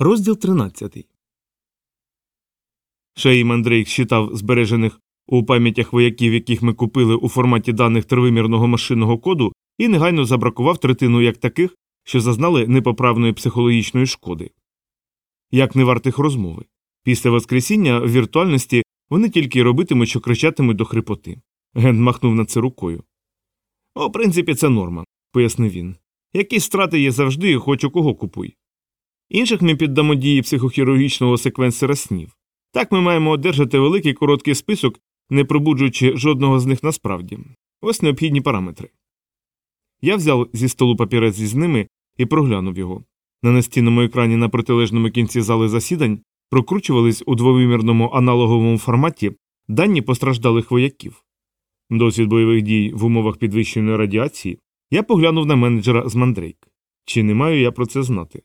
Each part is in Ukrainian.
Розділ 13. Шеї Мандрейк считав збережених у пам'ятях вояків, яких ми купили у форматі даних тривимірного машинного коду, і негайно забракував третину як таких, що зазнали непоправної психологічної шкоди. Як не вартих розмови. Після воскресіння в віртуальності вони тільки робитимуть, що кричатимуть до хрипоти. Ген махнув на це рукою. У принципі, це норма, пояснив він. Якісь страти є завжди, хоч у кого купуй. Інших ми піддамо дії психохірургічного секвенсера снів. Так ми маємо одержати великий короткий список, не пробуджуючи жодного з них насправді. Ось необхідні параметри. Я взяв зі столу папірець зі ними і проглянув його. На настінному екрані на протилежному кінці зали засідань прокручувались у двовимірному аналоговому форматі дані постраждалих вояків. Досвід бойових дій в умовах підвищеної радіації я поглянув на менеджера з мандрейк. Чи не маю я про це знати?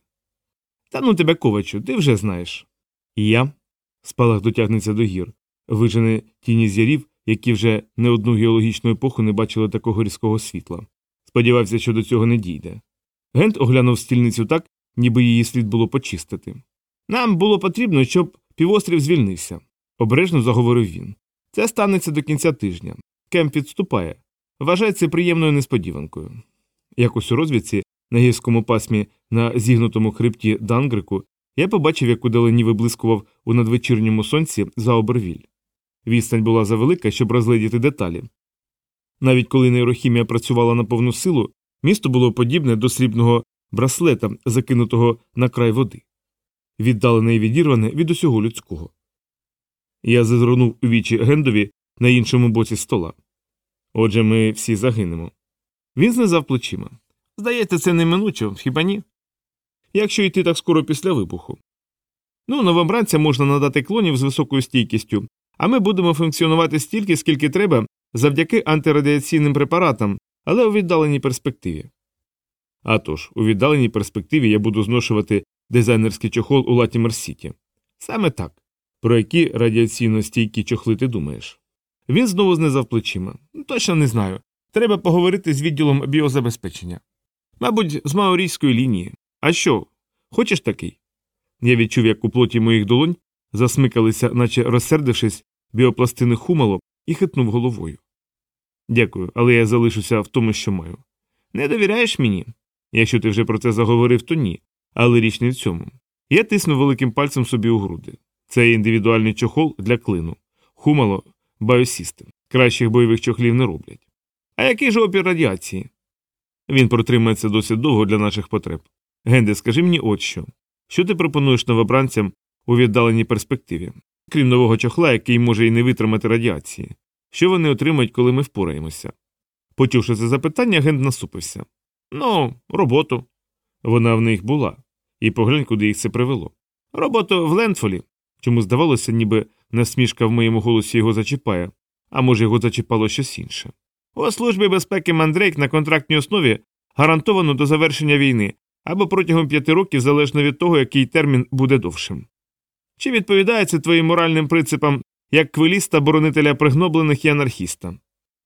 Та ну тебе, ковачу, ти вже знаєш. І я. Спалах дотягнеться до гір, вижене тіні з'ярів, які вже не одну геологічну епоху не бачили такого різкого світла. Сподівався, що до цього не дійде. Гент оглянув стільницю так, ніби її слід було почистити. Нам було потрібно, щоб півострів звільнився, обережно заговорив він. Це станеться до кінця тижня. Кемп відступає. Вважай це приємною несподіванкою. Якось у розвідці на гірському пасмі на зігнутому хребті Дангрику я побачив, як удалені виблискував у надвечірньому сонці за обервіль. Відстань була завелика, щоб розгледіти деталі. Навіть коли нейрохімія працювала на повну силу, місто було подібне до срібного браслета, закинутого на край води, віддалене і відірване від усього людського. Я зазирнув у вічі Гендові на іншому боці стола. Отже, ми всі загинемо. Він знизав плечима. Здається, це неминучо, хіба ні? Якщо йти так скоро після вибуху. Ну, новобранцям можна надати клонів з високою стійкістю, а ми будемо функціонувати стільки, скільки треба, завдяки антирадіаційним препаратам, але у віддаленій перспективі. А тож, у віддаленій перспективі я буду зношувати дизайнерський чохол у Латімер Сіті. Саме так. Про які радіаційно стійкі чохли ти думаєш? Він знову знизав плечима. Точно не знаю. Треба поговорити з відділом біозабезпечення. Мабуть, з маорійської лінії. А що? Хочеш такий? Я відчув, як у плоті моїх долонь засмикалися, наче розсердившись, біопластини хумало, і хитнув головою. Дякую, але я залишуся в тому, що маю. Не довіряєш мені? Якщо ти вже про це заговорив, то ні. Але річ не в цьому. Я тиснув великим пальцем собі у груди. Це індивідуальний чохол для клину. Хумало Biosystem. Кращих бойових чохлів не роблять. А який ж опір радіації? Він протримається досить довго для наших потреб. Генде, скажи мені от що. Що ти пропонуєш новобранцям у віддаленій перспективі, крім нового чохла, який може і не витримати радіації? Що вони отримають, коли ми впораємося? Почувши це запитання, Генд насупився. Ну, роботу. Вона в них була. І поглянь, куди їх це привело. Роботу в Лендфолі. Чому здавалося, ніби насмішка в моєму голосі його зачіпає, а може, його зачіпало щось інше. У службі безпеки Мандрейк на контрактній основі гарантовано до завершення війни або протягом п'яти років залежно від того, який термін буде довшим. Чи відповідає це твоїм моральним принципам як квиліста, боронителя пригноблених і анархіста?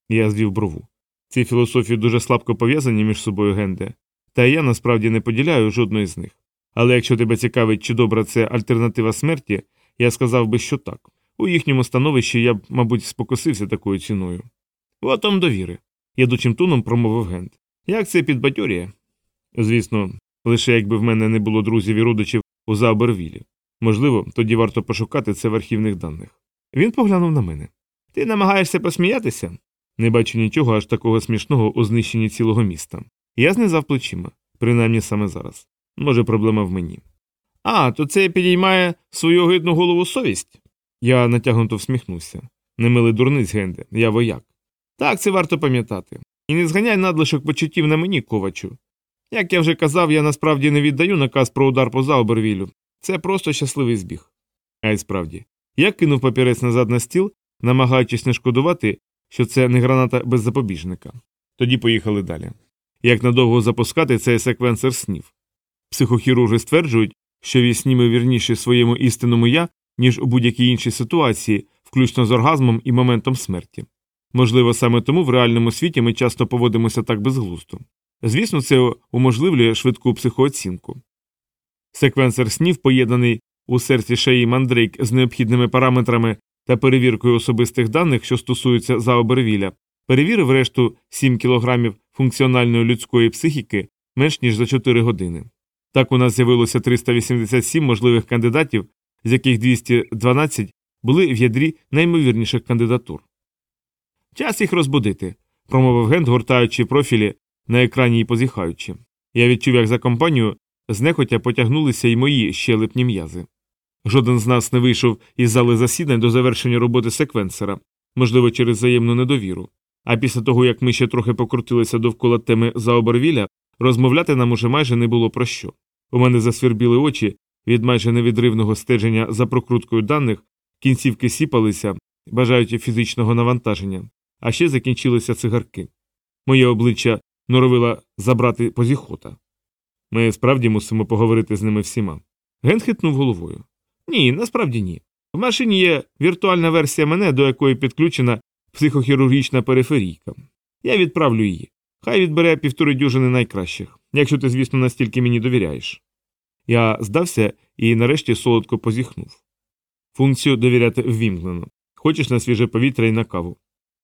Я звів брову. Ці філософії дуже слабко пов'язані між собою генде, та я насправді не поділяю жодної з них. Але якщо тебе цікавить, чи добра це альтернатива смерті, я сказав би, що так. У їхньому становищі я б, мабуть, спокусився такою ціною. Отом довіри, ядучим тоном промовив Гент. Як це підбадьорює? Звісно, лише якби в мене не було друзів і родичів у Заобервілі. Можливо, тоді варто пошукати це в архівних даних. Він поглянув на мене. Ти намагаєшся посміятися? Не бачу нічого аж такого смішного у знищенні цілого міста. Я знизав плечима, принаймні саме зараз. Може, проблема в мені. А, то це підіймає свою огидну голову совість? Я натягнуто всміхнувся. Немилий дурниць, Генде, я вояк. Так, це варто пам'ятати. І не зганяй надлишок почуттів на мені, ковачу. Як я вже казав, я насправді не віддаю наказ про удар по Заобервілю. Це просто щасливий збіг. А й справді, я кинув папірець назад на стіл, намагаючись не шкодувати, що це не граната без запобіжника. Тоді поїхали далі. Як надовго запускати цей секвенсер снів? Психохірурги стверджують, що вісні ми вірніші своєму істинному я, ніж у будь-якій іншій ситуації, включно з оргазмом і моментом смерті. Можливо, саме тому в реальному світі ми часто поводимося так безглуздо. Звісно, це уможливлює швидку психооцінку. Секвенсор снів, поєднаний у серці шеї мандрейк з необхідними параметрами та перевіркою особистих даних, що стосуються заобервіля, перевірив решту 7 кілограмів функціональної людської психіки менш ніж за 4 години. Так у нас з'явилося 387 можливих кандидатів, з яких 212 були в ядрі наймовірніших кандидатур. Час їх розбудити, промовив Гент, гортаючи профілі на екрані і позіхаючи. Я відчув, як за компанію знехотя потягнулися й мої щелепні м'язи. Жоден з нас не вийшов із зали засідань до завершення роботи секвенсера, можливо, через взаємну недовіру. А після того, як ми ще трохи покрутилися довкола теми Заобервіля, розмовляти нам уже майже не було про що. У мене засвірбіли очі від майже невідривного стеження за прокруткою даних, кінцівки сіпалися, бажаючи фізичного навантаження, а ще закінчилися цигарки. Моє обличчя норовила забрати позіхота. Ми справді мусимо поговорити з ними всіма. Ген хитнув головою. Ні, насправді ні. В машині є віртуальна версія мене, до якої підключена психохірургічна периферійка. Я відправлю її. Хай відбере півтори дюжини найкращих, якщо ти, звісно, настільки мені довіряєш. Я здався і нарешті солодко позіхнув. Функцію довіряти ввімкнено. Хочеш на свіже повітря і на каву.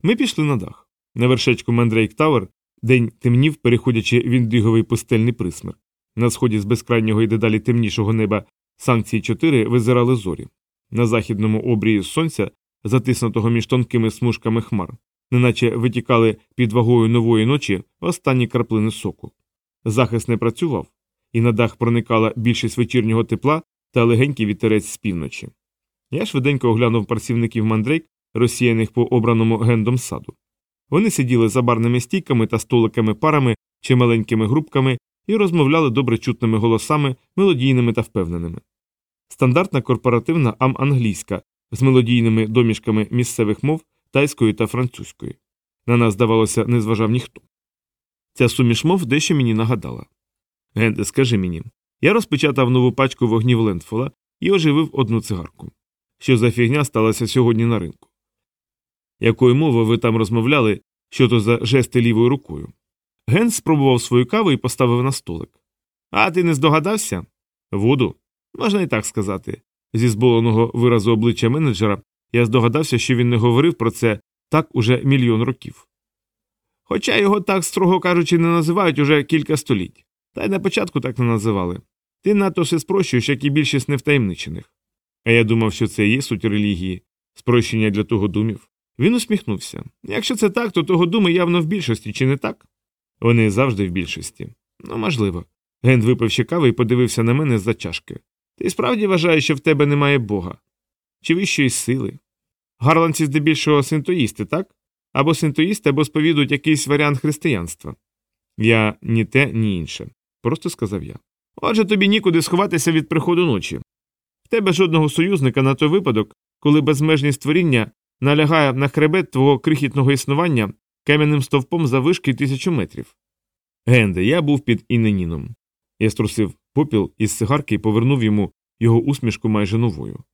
Ми пішли на дах. На вершечку Мендрейк Тауер день темнів, переходячи в індиговий пустельний присмерк. На сході з безкрайнього і дедалі темнішого неба санкції 4 визирали зорі. На західному обрії сонця, затиснутого між тонкими смужками хмар, неначе витікали під вагою нової ночі останні краплини соку. Захист не працював, і на дах проникала більшість вечірнього тепла та легенький вітерець з півночі. Я швиденько оглянув працівників мандрейк, розсіяних по обраному гендом саду. Вони сиділи за барними стійками та столиками парами чи маленькими групками і розмовляли добре чутними голосами, мелодійними та впевненими. Стандартна корпоративна ам-англійська з мелодійними домішками місцевих мов тайської та французької. На нас, здавалося, не зважав ніхто. Ця суміш мов дещо мені нагадала. Генде, скажи мені. Я розпечатав нову пачку вогнів Лендфола і оживив одну цигарку. Що за фігня сталася сьогодні на ринку? Якою мовою ви там розмовляли, що то за жести лівою рукою? Ген спробував свою каву і поставив на столик. А ти не здогадався? Воду? Можна і так сказати. Зі зболеного виразу обличчя менеджера я здогадався, що він не говорив про це так уже мільйон років. Хоча його так, строго кажучи, не називають уже кілька століть, та й на початку так не називали. Ти надто все спрощуєш, як і більшість невтаємничених. А я думав, що це є суть релігії, спрощення для того думів. Він усміхнувся. Якщо це так, то того думи явно в більшості, чи не так? Вони завжди в більшості. Ну, можливо. Ген випив ще кави і подивився на мене з-за чашки. Ти справді вважаєш, що в тебе немає Бога? Чи вищої сили? Гарландці здебільшого синтоїсти, так? Або синтоїсти, або сповідують якийсь варіант християнства. Я ні те, ні інше. Просто сказав я. Отже, тобі нікуди сховатися від приходу ночі. В тебе жодного союзника на той випадок, коли безмежність створіння налягає на хребет твого крихітного існування кам'яним стовпом за вишки тисячу метрів. Генде, я був під Іненіном. Я струсив попіл із сигарки і повернув йому його усмішку майже новою.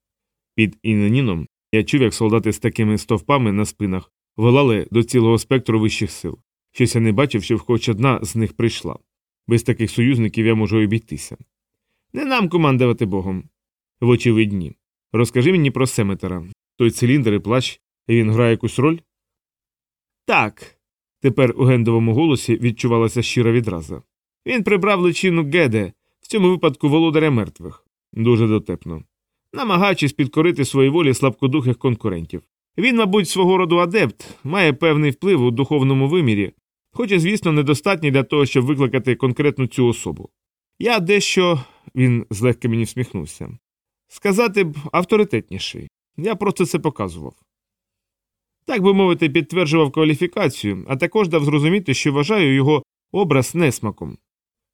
Під Іненіном я чув, як солдати з такими стовпами на спинах волали до цілого спектру вищих сил. Щось я не бачив, щоб хоч одна з них прийшла. Без таких союзників я можу обійтися. Не нам командувати Богом. Вочевидні. Розкажи мені про Семетера. Той циліндр і плащ, він грає якусь роль? Так. Тепер у гендовому голосі відчувалася щира відраза. Він прибрав личину Геде, в цьому випадку володаря мертвих. Дуже дотепно. Намагаючись підкорити своїй волі слабкодухих конкурентів. Він, мабуть, свого роду адепт, має певний вплив у духовному вимірі, хоча, звісно, недостатній для того, щоб викликати конкретну цю особу. Я дещо. він злегка мені всміхнувся. Сказати б, авторитетніший. Я просто це показував. Так би мовити, підтверджував кваліфікацію, а також дав зрозуміти, що вважаю його образ несмаком.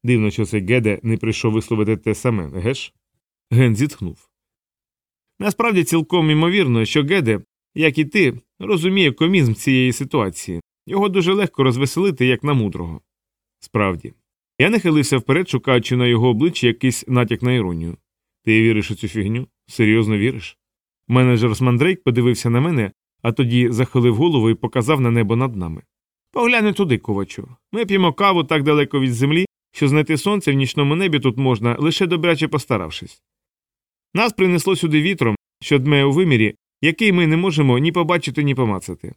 Дивно, що цей Геде не прийшов висловити те саме, геш? Ген зітхнув. Насправді цілком імовірно, що Геде, як і ти, розуміє комізм цієї ситуації. Його дуже легко розвеселити, як на мудрого. Справді. Я нахилився вперед, шукаючи на його обличчі якийсь натяк на іронію. Ти віриш у цю фігню? Серйозно віриш? Менеджер з Мандрейк подивився на мене, а тоді захилив голову і показав на небо над нами. Погляни туди, ковачу. Ми п'ємо каву так далеко від землі, що знайти сонце в нічному небі тут можна, лише добряче постаравшись. Нас принесло сюди вітром, що дме у вимірі, який ми не можемо ні побачити, ні помацати.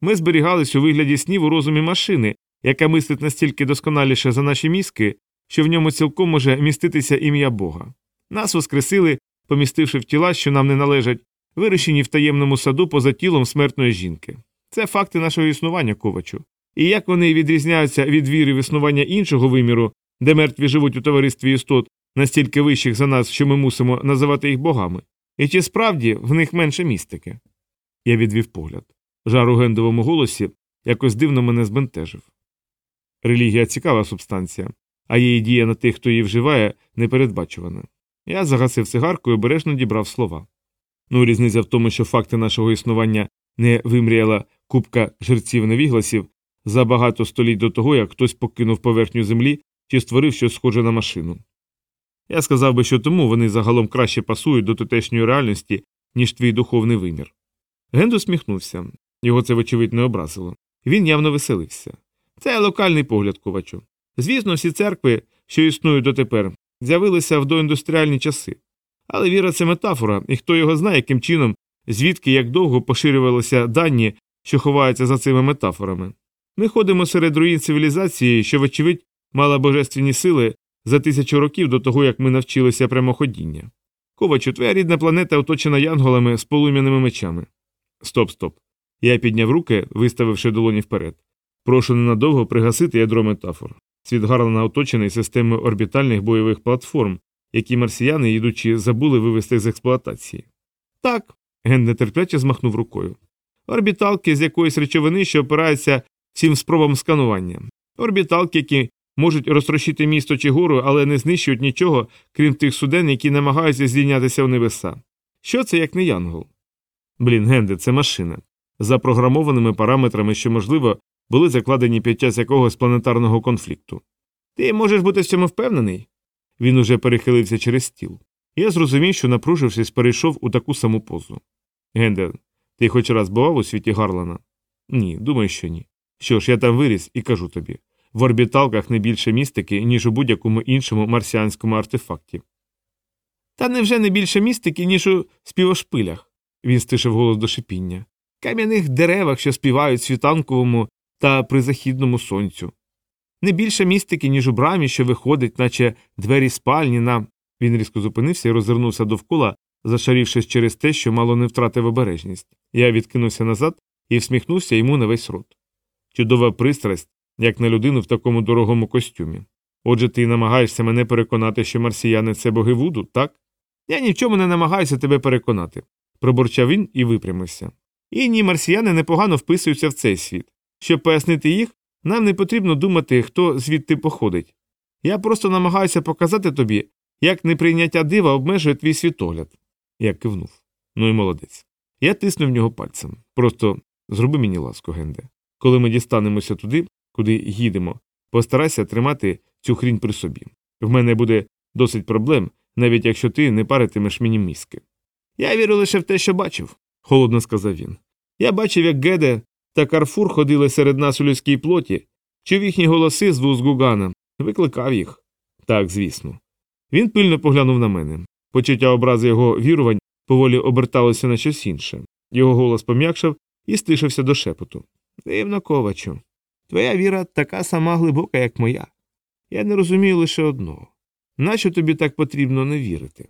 Ми зберігались у вигляді снів у розумі машини, яка мислить настільки досконаліше за наші мізки, що в ньому цілком може міститися ім'я Бога. Нас воскресили, помістивши в тіла, що нам не належать, вирощені в таємному саду поза тілом смертної жінки. Це факти нашого існування, ковачу. І як вони відрізняються від віри в існування іншого виміру, де мертві живуть у товаристві істот настільки вищих за нас, що ми мусимо називати їх богами, і чи справді в них менше містики? Я відвів погляд. Жар у гендовому голосі якось дивно мене збентежив. Релігія цікава субстанція, а її дія на тих, хто її вживає, непередбачувана. Я загасив цигарку і обережно дібрав слова. Ну, різниця в тому, що факти нашого існування не вимріяла купка жерців невігласів за багато століть до того, як хтось покинув поверхню землі чи створив щось схоже на машину. Я сказав би, що тому вони загалом краще пасують до тутешньої реальності, ніж твій духовний вимір. Генд усміхнувся, його це, вочевидь, не образило. Він явно веселився. Це локальний погляд, ковачу. Звісно, всі церкви, що існують дотепер, з'явилися в доіндустріальні часи. Але віра це метафора, і хто його знає, яким чином, звідки як довго поширювалися дані, що ховаються за цими метафорами. Ми ходимо серед руїн цивілізації, що, вочевидь, мала божественні сили за тисячу років до того, як ми навчилися прямоходіння. Ковачу, твоя рідна планета оточена янголами з полум'яними мечами. Стоп, стоп. Я підняв руки, виставивши долоні вперед. Прошу ненадовго пригасити ядро метафор. Світ Гарлана оточений системою орбітальних бойових платформ, які марсіяни, їдучи, забули вивести з експлуатації. Так, Ген нетерпляче змахнув рукою. Орбіталки з якоїсь речовини, що опираються всім спробам сканування. Орбіталки, які можуть розтрощити місто чи гору, але не знищують нічого, крім тих суден, які намагаються здійнятися в небеса. Що це як не янгол? Блін, Генде, це машина. Запрограмованими параметрами, що, можливо, були закладені під час якогось планетарного конфлікту. Ти можеш бути в цьому впевнений? Він уже перехилився через стіл. Я зрозумів, що, напружившись, перейшов у таку саму позу. Гендер, ти хоч раз бував у світі Гарлана? Ні, думаю, що ні. Що ж, я там виріс і кажу тобі в орбіталках не більше містики, ніж у будь-якому іншому марсіанському артефакті. Та невже не більше містики, ніж у співошпилях? Він стишив голос до шипіння. Кам'яних деревах, що співають світанковому та призахідному сонцю. Не більше містики, ніж у брамі, що виходить, наче двері спальні на. Він різко зупинився і розвернувся довкола, зашарівшись через те, що мало не втратив обережність. Я відкинувся назад і всміхнувся йому на весь рот. Чудова пристрасть, як на людину в такому дорогому костюмі. Отже, ти намагаєшся мене переконати, що марсіяни це боги Вуду, так? Я ні в чому не намагаюся тебе переконати, пробурчав він і випрямився. І ні, марсіяни непогано вписуються в цей світ. Щоб пояснити їх, нам не потрібно думати, хто звідти походить. Я просто намагаюся показати тобі, як неприйняття дива обмежує твій світогляд. Я кивнув. Ну і молодець. Я тиснув нього пальцем. Просто зроби мені ласку, Генде. Коли ми дістанемося туди, куди їдемо, постарайся тримати цю хрінь при собі. В мене буде досить проблем, навіть якщо ти не паритимеш мені мізки. Я вірю лише в те, що бачив, холодно сказав він. Я бачив, як Геде та Карфур ходили серед нас у людській плоті, чув їхні голоси з вуз Гугана, викликав їх. Так, звісно. Він пильно поглянув на мене. Почуття образи його вірувань поволі оберталося на щось інше. Його голос пом'якшав і стишився до шепоту. Дивно, ковачу. Твоя віра така сама глибока, як моя. Я не розумію лише одного нащо тобі так потрібно не вірити?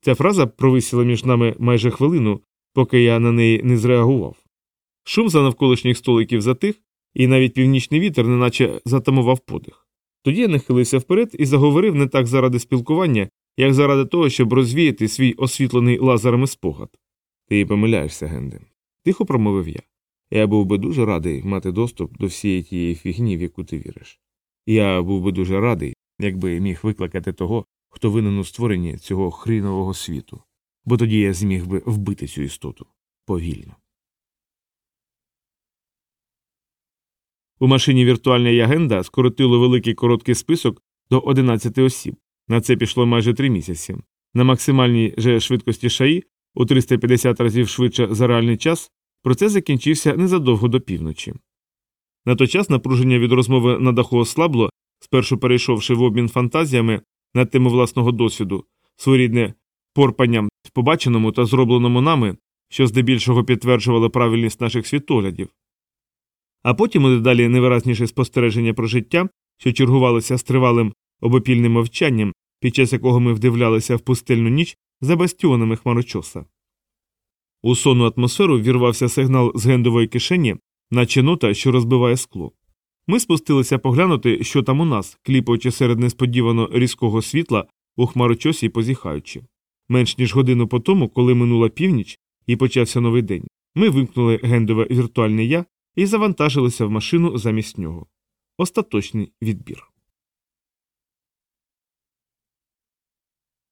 Ця фраза провисіла між нами майже хвилину, поки я на неї не зреагував. Шум за навколишніх столиків затих, і навіть північний вітер неначе затамував подих. Тоді я нахилився вперед і заговорив не так заради спілкування, як заради того, щоб розвіяти свій освітлений лазерами спогад. Ти помиляєшся, Генде. Тихо промовив я. Я був би дуже радий мати доступ до всієї тієї фігні, в яку ти віриш. Я був би дуже радий, якби міг викликати того, хто винен у створенні цього хрінового світу, бо тоді я зміг би вбити цю істоту повільно. У машині віртуальної агенда скоротило великий короткий список до 11 осіб. На це пішло майже три місяці. На максимальній же швидкості шаї у 350 разів швидше за реальний час процес закінчився незадовго до півночі. На той час напруження від розмови на даху ослабло, спершу перейшовши в обмін фантазіями на тему власного досвіду, своєрідне порпання в побаченому та зробленому нами, що здебільшого підтверджувало правильність наших світоглядів. А потім і далі невиразніше спостереження про життя, що чергувалося з тривалим обопільним мовчанням, під час якого ми вдивлялися в пустельну ніч за бастіонами хмарочоса. У сонну атмосферу вірвався сигнал з гендової кишені, наче нота, що розбиває скло. Ми спустилися поглянути, що там у нас, кліпаючи серед несподівано різкого світла у хмарочосі позіхаючи. Менш ніж годину по тому, коли минула північ і почався новий день, ми вимкнули гендове віртуальне я і завантажилися в машину замість нього. Остаточний відбір.